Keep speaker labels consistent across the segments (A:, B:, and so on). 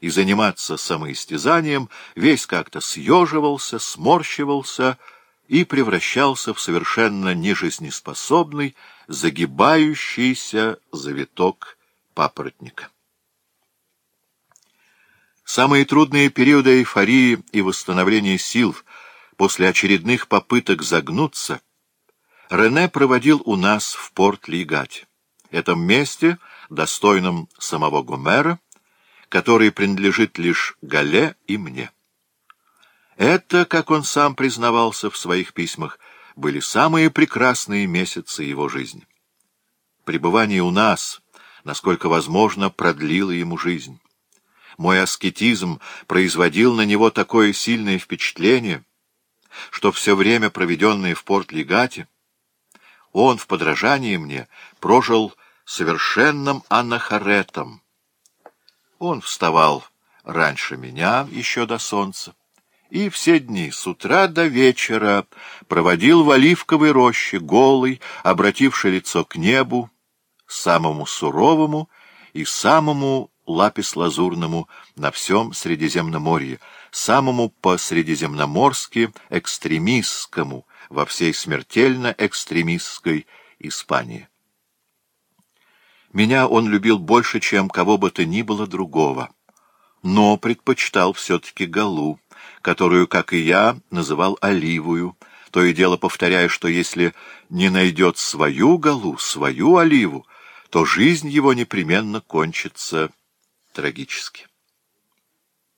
A: и заниматься самоистязанием, весь как-то съеживался, сморщивался и превращался в совершенно нежизнеспособный, загибающийся завиток папоротника. Самые трудные периоды эйфории и восстановления сил после очередных попыток загнуться Рене проводил у нас в порт Лигате. Этом месте, достойном самого Гомера, который принадлежит лишь Гале и мне. Это, как он сам признавался в своих письмах, были самые прекрасные месяцы его жизни. Пребывание у нас, насколько возможно, продлило ему жизнь. Мой аскетизм производил на него такое сильное впечатление, что все время, проведенное в Порт-Легате, он в подражании мне прожил совершенным анахаретом, он вставал раньше меня, еще до солнца, и все дни с утра до вечера проводил в оливковой роще, голый, обративший лицо к небу, самому суровому и самому лапис-лазурному на всем Средиземноморье, самому по-средиземноморски экстремистскому во всей смертельно экстремистской Испании. Меня он любил больше, чем кого бы то ни было другого. Но предпочитал все-таки Галу, которую, как и я, называл Оливую, то и дело повторяя, что если не найдет свою Галу, свою Оливу, то жизнь его непременно кончится трагически.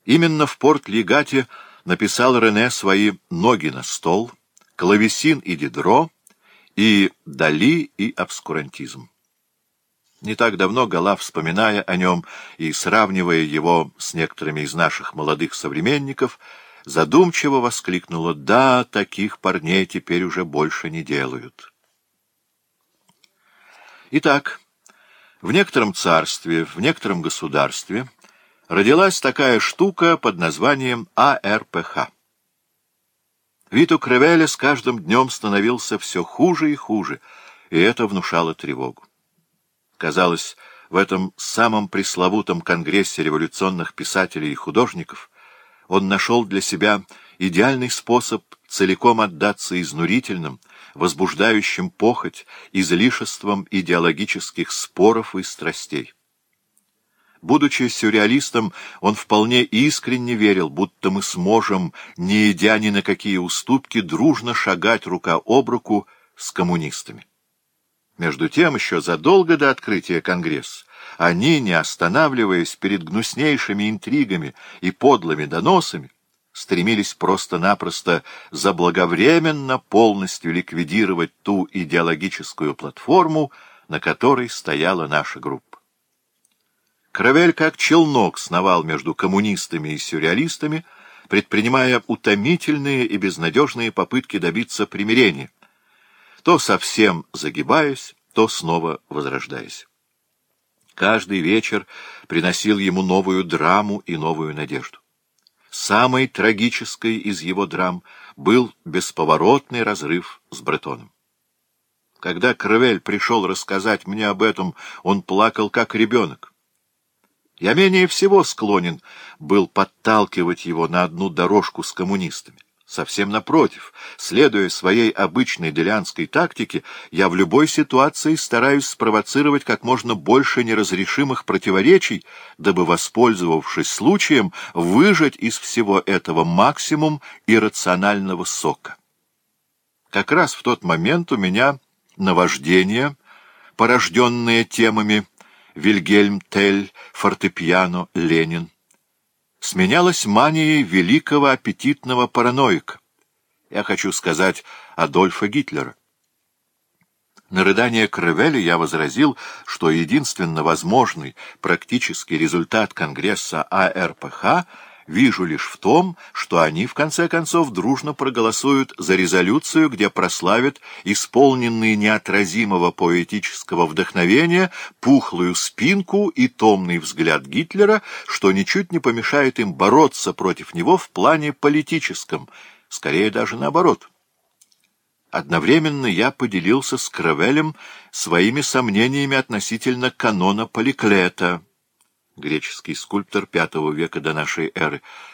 A: Именно в Порт-Легате написал Рене свои «Ноги на стол», «Клавесин и Дидро» и «Дали и обскурантизм». Не так давно Гала, вспоминая о нем и сравнивая его с некоторыми из наших молодых современников, задумчиво воскликнула «Да, таких парней теперь уже больше не делают». Итак, в некотором царстве, в некотором государстве родилась такая штука под названием АРПХ. Вид у Кревеля с каждым днем становился все хуже и хуже, и это внушало тревогу. Казалось, в этом самом пресловутом конгрессе революционных писателей и художников он нашел для себя идеальный способ целиком отдаться изнурительным, возбуждающим похоть, излишеством идеологических споров и страстей. Будучи сюрреалистом, он вполне искренне верил, будто мы сможем, не идя ни на какие уступки, дружно шагать рука об руку с коммунистами. Между тем, еще задолго до открытия Конгресса, они, не останавливаясь перед гнуснейшими интригами и подлыми доносами, стремились просто-напросто заблаговременно полностью ликвидировать ту идеологическую платформу, на которой стояла наша группа. Кравель как челнок сновал между коммунистами и сюрреалистами, предпринимая утомительные и безнадежные попытки добиться примирения, то совсем загибаюсь, то снова возрождаюсь. Каждый вечер приносил ему новую драму и новую надежду. Самой трагической из его драм был бесповоротный разрыв с Бретоном. Когда Кровель пришел рассказать мне об этом, он плакал как ребенок. Я менее всего склонен был подталкивать его на одну дорожку с коммунистами. Совсем напротив, следуя своей обычной делянской тактике, я в любой ситуации стараюсь спровоцировать как можно больше неразрешимых противоречий, дабы, воспользовавшись случаем, выжать из всего этого максимум иррационального сока. Как раз в тот момент у меня наваждение, порожденное темами Вильгельм Тель, фортепиано, Ленин, сменялась манией великого аппетитного параноика. Я хочу сказать Адольфа Гитлера. На рыдание Кревеля я возразил, что единственно возможный практический результат Конгресса АРПХ Вижу лишь в том, что они, в конце концов, дружно проголосуют за резолюцию, где прославят исполненные неотразимого поэтического вдохновения пухлую спинку и томный взгляд Гитлера, что ничуть не помешает им бороться против него в плане политическом, скорее даже наоборот. Одновременно я поделился с Кровелем своими сомнениями относительно канона Поликлета греческий скульптор V века до нашей эры,